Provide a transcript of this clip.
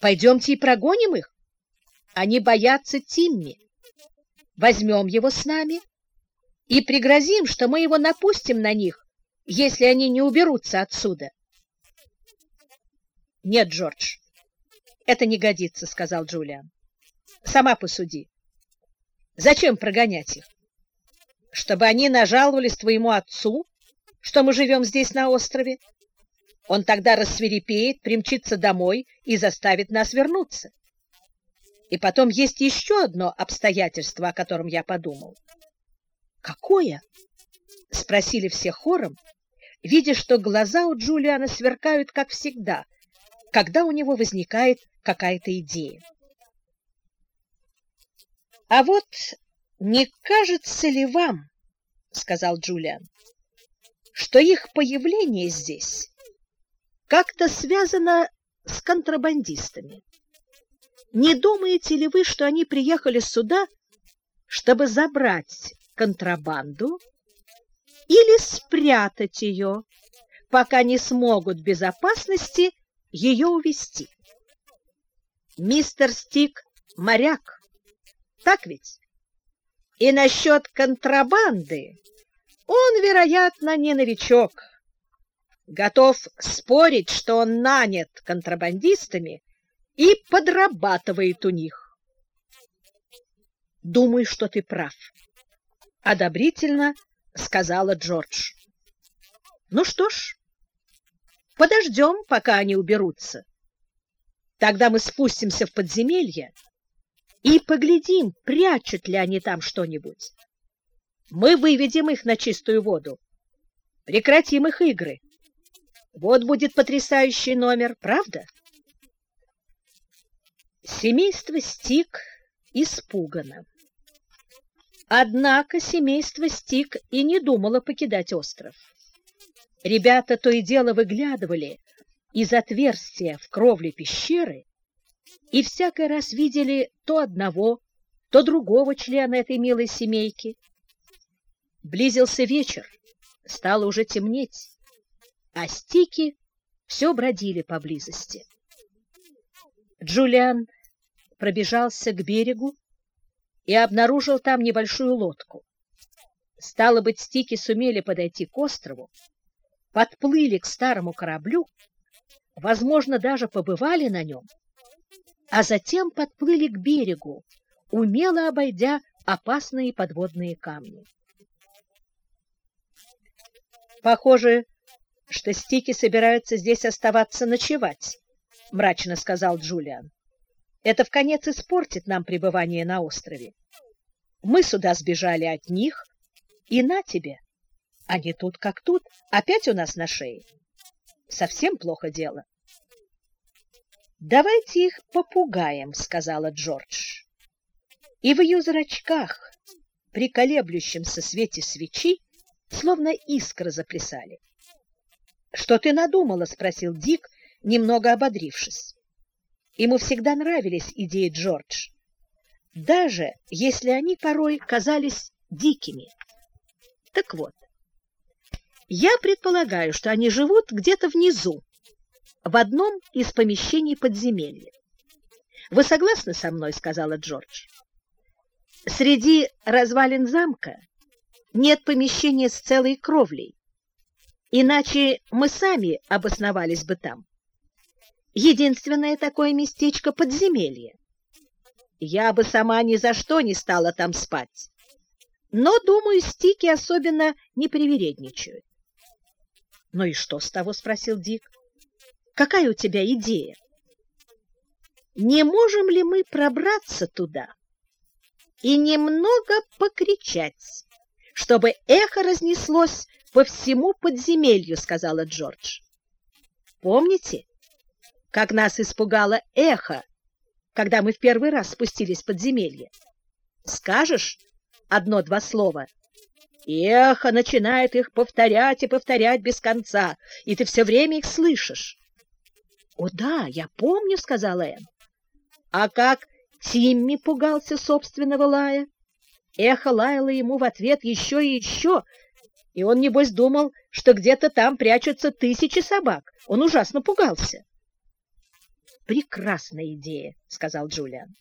Пойдемте и прогоним их. Они боятся Тимми. Возьмем его с нами и пригрозим, что мы его напустим на них, если они не уберутся отсюда. Нет, Джордж, это не годится, сказал Джулиан. Сама посуди. Зачем прогонять их? Чтобы они нажаловались твоему отцу, что мы живем здесь на острове? Он тогда рассверепеет, примчится домой и заставит нас вернуться. И потом есть еще одно обстоятельство, о котором я подумал. «Какое?» — спросили все хором, видя, что глаза у Джулиана сверкают, как всегда, когда у него возникает какая-то идея. «А вот не кажется ли вам, — сказал Джулиан, — что их появление здесь как-то связано с контрабандистами?» Не думаете ли вы, что они приехали сюда, чтобы забрать контрабанду или спрятать ее, пока не смогут в безопасности ее увезти? Мистер Стик – моряк, так ведь? И насчет контрабанды он, вероятно, не новичок. Готов спорить, что он нанят контрабандистами и подрабатывает у них. Думаю, что ты прав, одобрительно сказала Джордж. Ну что ж, подождем, пока они уберутся. Тогда мы спустимся в подземелье и поглядим, прячут ли они там что-нибудь. Мы выведем их на чистую воду, прекратим их игры. Вот будет потрясающий номер, правда? Семейство Стик испугано. Однако семейство Стик и не думало покидать остров. Ребята то и дело выглядывали из отверстия в кровле пещеры и всякий раз видели то одного, то другого члена этой милой семейки. Близился вечер, стало уже темнеть, а стики все бродили поблизости. Джулиан пробежался к берегу и обнаружил там небольшую лодку. Стало быть, стики сумели подойти к острову, подплыли к старому кораблю, возможно, даже побывали на нем, а затем подплыли к берегу, умело обойдя опасные подводные камни. Похоже, что стики собираются здесь оставаться ночевать, мрачно сказал Джулиан. Это в конец испортит нам пребывание на острове. Мы сюда сбежали от них, и на тебе. Они тут как тут, опять у нас на шее. Совсем плохо дело. Давайте их попугаем, сказала Джордж. И в ее зрачках, при колеблющемся свете свечи, словно искры заплясали. Что ты надумала, спросил Дик, немного ободрившись. Ему всегда нравились идеи Джордж, даже если они порой казались дикими. Так вот, я предполагаю, что они живут где-то внизу, в одном из помещений подземелья. «Вы согласны со мной?» — сказала Джордж. «Среди развалин замка нет помещения с целой кровлей, иначе мы сами обосновались бы там единственное такое местечко подземелье. Я бы сама ни за что не стала там спать. Но, думаю, стики особенно не привередничают. — Ну и что с того? — спросил Дик. — Какая у тебя идея? Не можем ли мы пробраться туда и немного покричать, чтобы эхо разнеслось по всему подземелью, — сказала Джордж. — Помните, как нас испугало эхо, когда мы в первый раз спустились в подземелье. Скажешь одно-два слова, и эхо начинает их повторять и повторять без конца, и ты все время их слышишь. — О да, я помню, — сказала Энн. А как Тимми пугался собственного лая? Эхо лаяло ему в ответ еще и еще, и он, небось, думал, что где-то там прячутся тысячи собак. Он ужасно пугался. Прекрасная идея, сказал Джулиан.